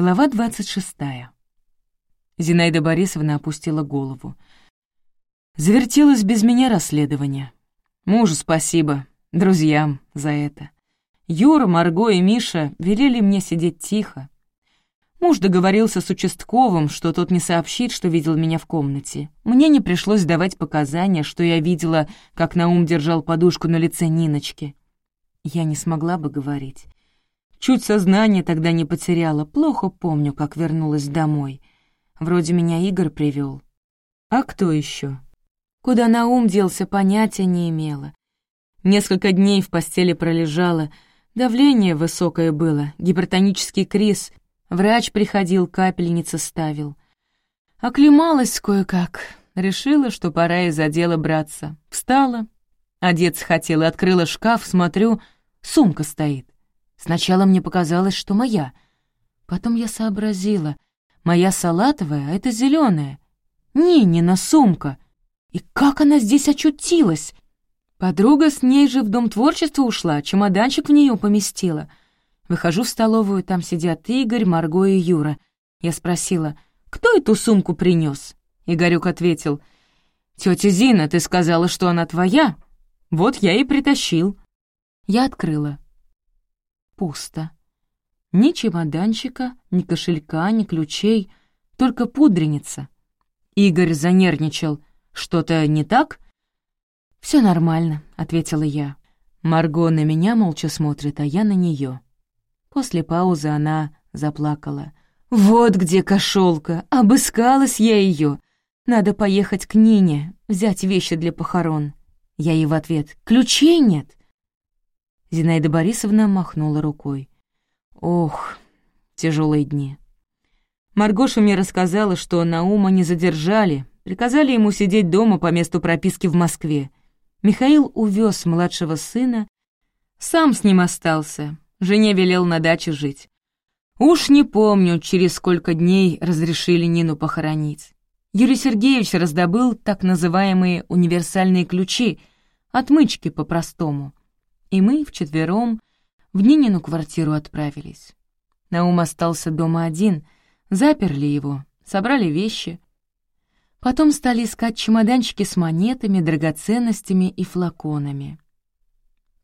Глава двадцать шестая. Зинаида Борисовна опустила голову. Завертелось без меня расследование. Мужу спасибо, друзьям за это. Юра, Марго и Миша велели мне сидеть тихо. Муж договорился с участковым, что тот не сообщит, что видел меня в комнате. Мне не пришлось давать показания, что я видела, как Наум держал подушку на лице Ниночки. Я не смогла бы говорить. Чуть сознание тогда не потеряла, плохо помню, как вернулась домой. Вроде меня Игорь привел. А кто еще? Куда Наум делся, понятия не имела. Несколько дней в постели пролежала, давление высокое было, гипертонический криз. Врач приходил, капельницы ставил. Оклемалась кое-как, решила, что пора из-за дела браться. Встала, одеться хотела, открыла шкаф, смотрю, сумка стоит. Сначала мне показалось, что моя. Потом я сообразила, моя салатовая, а это зеленая. Нинина сумка — и как она здесь очутилась? Подруга с ней же в Дом творчества ушла, чемоданчик в нее поместила. Выхожу в столовую, там сидят Игорь, Марго и Юра. Я спросила, кто эту сумку принес? Игорюк ответил, «Тетя Зина, ты сказала, что она твоя? Вот я и притащил». Я открыла. Пусто. Ни чемоданчика, ни кошелька, ни ключей, только пудреница. Игорь занервничал — что-то не так?» «Все нормально», — ответила я. Марго на меня молча смотрит, а я на нее. После паузы она заплакала. «Вот где кошелка! Обыскалась я ее. Надо поехать к Нине, взять вещи для похорон». Я ей в ответ «Ключей нет!» Зинаида Борисовна махнула рукой. «Ох, тяжелые дни». Маргоша мне рассказала, что Наума не задержали, Приказали ему сидеть дома по месту прописки в Москве. Михаил увез младшего сына, сам с ним остался, жене велел на даче жить. Уж не помню, через сколько дней разрешили Нину похоронить. Юрий Сергеевич раздобыл так называемые универсальные ключи, отмычки по-простому. И мы вчетвером в Нинину квартиру отправились. Наум остался дома один, заперли его, собрали вещи — Потом стали искать чемоданчики с монетами, драгоценностями и флаконами.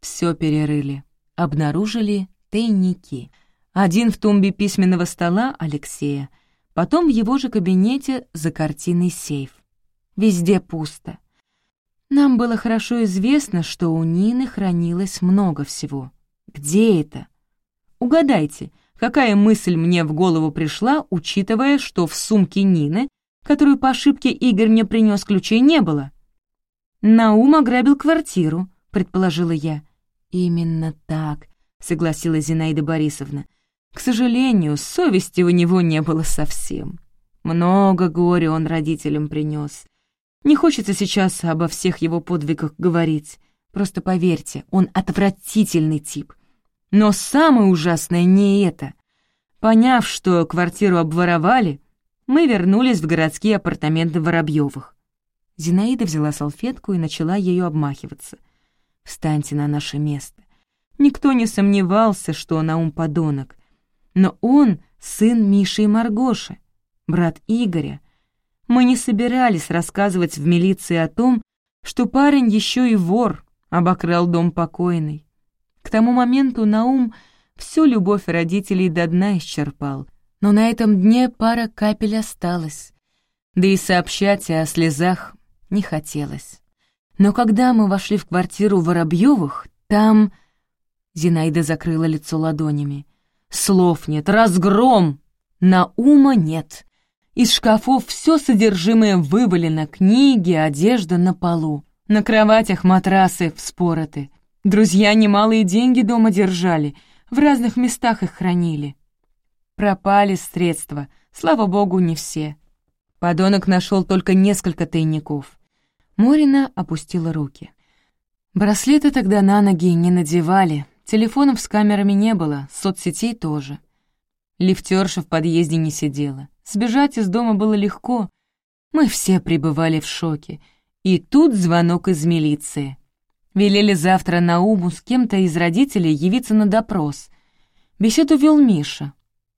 Все перерыли. Обнаружили тайники. Один в тумбе письменного стола Алексея, потом в его же кабинете за картиной сейф. Везде пусто. Нам было хорошо известно, что у Нины хранилось много всего. Где это? Угадайте, какая мысль мне в голову пришла, учитывая, что в сумке Нины которую по ошибке Игорь мне принес ключей, не было. Наум ограбил квартиру, предположила я. Именно так, согласилась Зинаида Борисовна. К сожалению, совести у него не было совсем. Много горя он родителям принес. Не хочется сейчас обо всех его подвигах говорить. Просто поверьте, он отвратительный тип. Но самое ужасное не это. Поняв, что квартиру обворовали, мы вернулись в городские апартаменты Воробьевых. Зинаида взяла салфетку и начала ею обмахиваться. «Встаньте на наше место». Никто не сомневался, что Наум подонок. Но он — сын Миши и Маргоши, брат Игоря. Мы не собирались рассказывать в милиции о том, что парень еще и вор, обокрал дом покойный. К тому моменту Наум всю любовь родителей до дна исчерпал, но на этом дне пара капель осталась. Да и сообщать о слезах не хотелось. Но когда мы вошли в квартиру Воробьевых, там... Зинаида закрыла лицо ладонями. Слов нет, разгром! На ума нет. Из шкафов все содержимое вывалено, книги, одежда на полу. На кроватях матрасы вспороты. Друзья немалые деньги дома держали, в разных местах их хранили. Пропали средства, слава богу, не все. Подонок нашел только несколько тайников. Морина опустила руки. Браслеты тогда на ноги не надевали, телефонов с камерами не было, соцсетей тоже. Лифтерша в подъезде не сидела. Сбежать из дома было легко. Мы все пребывали в шоке. И тут звонок из милиции. Велели завтра на Уму с кем-то из родителей явиться на допрос. Беседу вел Миша.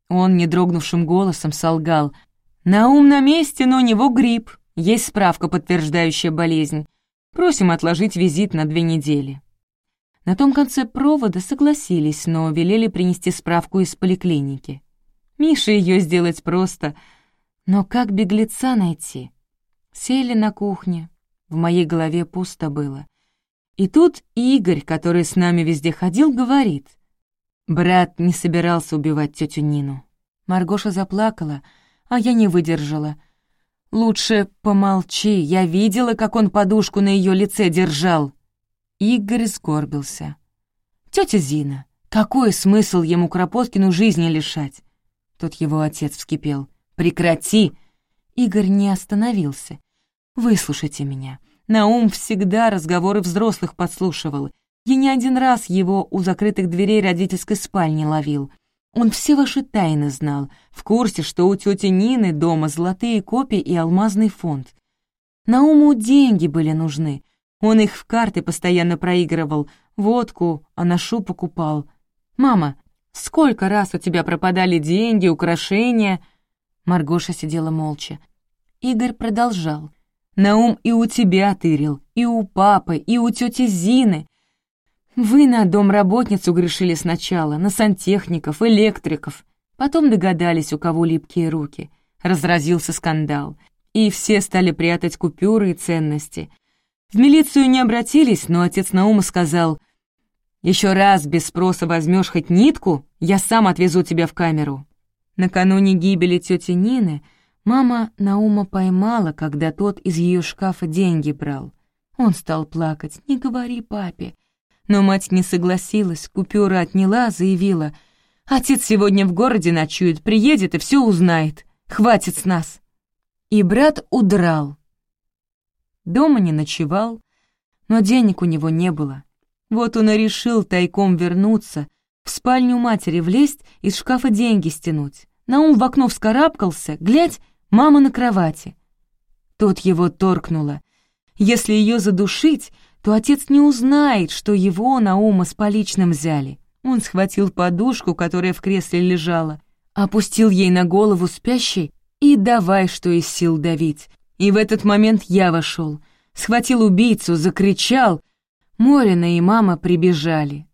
Он недрогнувшим голосом солгал. «Наум на месте, но у него грипп. Есть справка, подтверждающая болезнь. Просим отложить визит на две недели». На том конце провода согласились, но велели принести справку из поликлиники. Миша ее сделать просто, но как беглеца найти? Сели на кухне, в моей голове пусто было. И тут Игорь, который с нами везде ходил, говорит. Брат не собирался убивать тетю Нину. Маргоша заплакала, а я не выдержала. «Лучше помолчи, я видела, как он подушку на ее лице держал». Игорь сгорбился. «Тетя Зина, какой смысл ему Кропоткину жизни лишать?» Тут его отец вскипел. «Прекрати!» Игорь не остановился. «Выслушайте меня. Наум всегда разговоры взрослых подслушивал. Я не один раз его у закрытых дверей родительской спальни ловил. Он все ваши тайны знал, в курсе, что у тети Нины дома золотые копии и алмазный фонд. Науму деньги были нужны, он их в карты постоянно проигрывал, водку, а анашу покупал. «Мама, сколько раз у тебя пропадали деньги, украшения?» Маргоша сидела молча. Игорь продолжал. «Наум и у тебя тырил, и у папы, и у тети Зины. Вы на домработницу грешили сначала, на сантехников, электриков. Потом догадались, у кого липкие руки. Разразился скандал. И все стали прятать купюры и ценности — в милицию не обратились, но отец Наума сказал, «Еще раз без спроса возьмешь хоть нитку, я сам отвезу тебя в камеру». Накануне гибели тети Нины мама Наума поймала, когда тот из ее шкафа деньги брал. Он стал плакать, «Не говори папе». Но мать не согласилась, купюры отняла, заявила, «Отец сегодня в городе ночует, приедет и все узнает. Хватит с нас». И брат удрал. Дома не ночевал, но денег у него не было. Вот он и решил тайком вернуться, в спальню матери влезть, из шкафа деньги стянуть. Наум в окно вскарабкался, глядь, мама на кровати. Тут его торкнуло. Если ее задушить, то отец не узнает, что его Наума с поличным взяли. Он схватил подушку, которая в кресле лежала, опустил ей на голову спящей и давай, что из сил давить. И в этот момент я вошел, схватил убийцу, закричал. Морина и мама прибежали.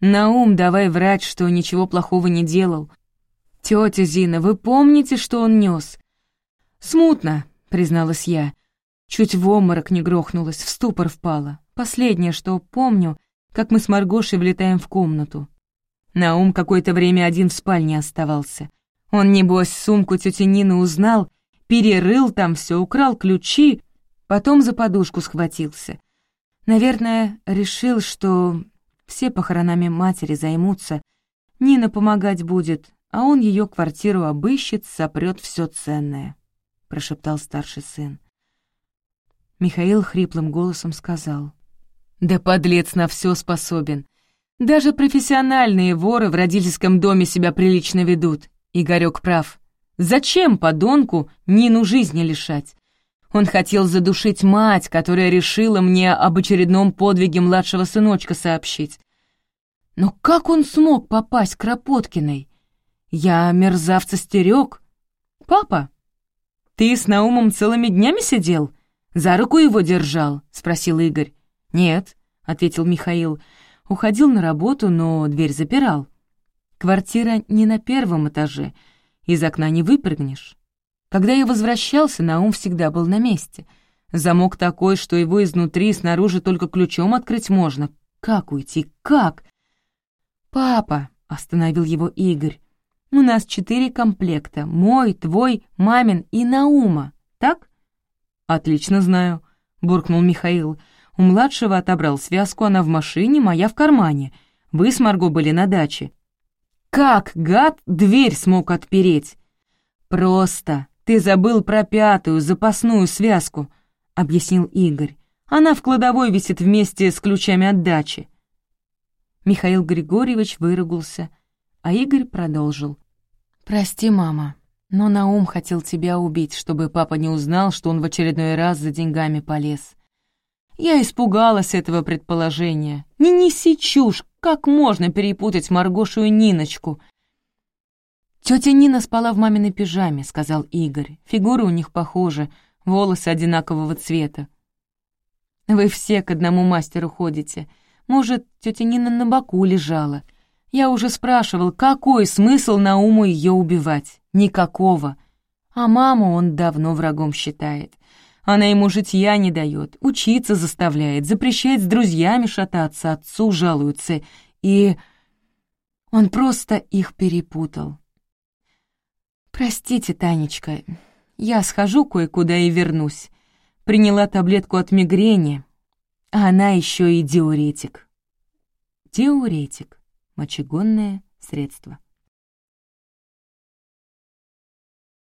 Наум, давай врать, что ничего плохого не делал. Тетя Зина, вы помните, что он нес? Смутно, призналась я. Чуть в обморок не грохнулась, в ступор впала. Последнее, что помню, как мы с Маргошей влетаем в комнату. Наум какое-то время один в спальне оставался. Он, небось, сумку тети Нины узнал перерыл там все, украл ключи, потом за подушку схватился. Наверное, решил, что все похоронами матери займутся, Нина помогать будет, а он ее квартиру обыщет, сопрет все ценное», — прошептал старший сын. Михаил хриплым голосом сказал. «Да подлец на все способен. Даже профессиональные воры в родительском доме себя прилично ведут. Игорек прав. Зачем подонку Нину жизни лишать? Он хотел задушить мать, которая решила мне об очередном подвиге младшего сыночка сообщить. Но как он смог попасть к Кропоткиной? Я мерзавца стерег. Папа, ты с Наумом целыми днями сидел? За руку его держал? Спросил Игорь. Нет, ответил Михаил. Уходил на работу, но дверь запирал. Квартира не на первом этаже — из окна не выпрыгнешь. Когда я возвращался, Наум всегда был на месте. Замок такой, что его изнутри и снаружи только ключом открыть можно. Как уйти? Как? «Папа», — остановил его Игорь, — «у нас четыре комплекта. Мой, твой, мамин и Наума. Так?» «Отлично знаю», — буркнул Михаил. «У младшего отобрал связку, она в машине, моя в кармане. Вы с Марго были на даче. Как, гад, дверь смог отпереть? Просто ты забыл про пятую, запасную связку, объяснил Игорь. Она в кладовой висит вместе с ключами от дачи. Михаил Григорьевич выругался, а Игорь продолжил. «Прости, мама, но Наум хотел тебя убить, чтобы папа не узнал, что он в очередной раз за деньгами полез. Я испугалась этого предположения. Не неси чушь, как можно перепутать Маргошу и Ниночку? Тетя Нина спала в маминой пижаме», — сказал Игорь. «Фигуры у них похожи, волосы одинакового цвета». «Вы все к одному мастеру ходите. Может, тетя Нина на боку лежала. Я уже спрашивал, какой смысл на уму ее убивать? Никакого. А маму он давно врагом считает. Она ему житья не дает, учиться заставляет, запрещает с друзьями шататься, отцу жалуется. И он просто их перепутал. «Простите, Танечка, я схожу кое-куда и вернусь. Приняла таблетку от мигрени, а она еще и диуретик». Диуретик — мочегонное средство.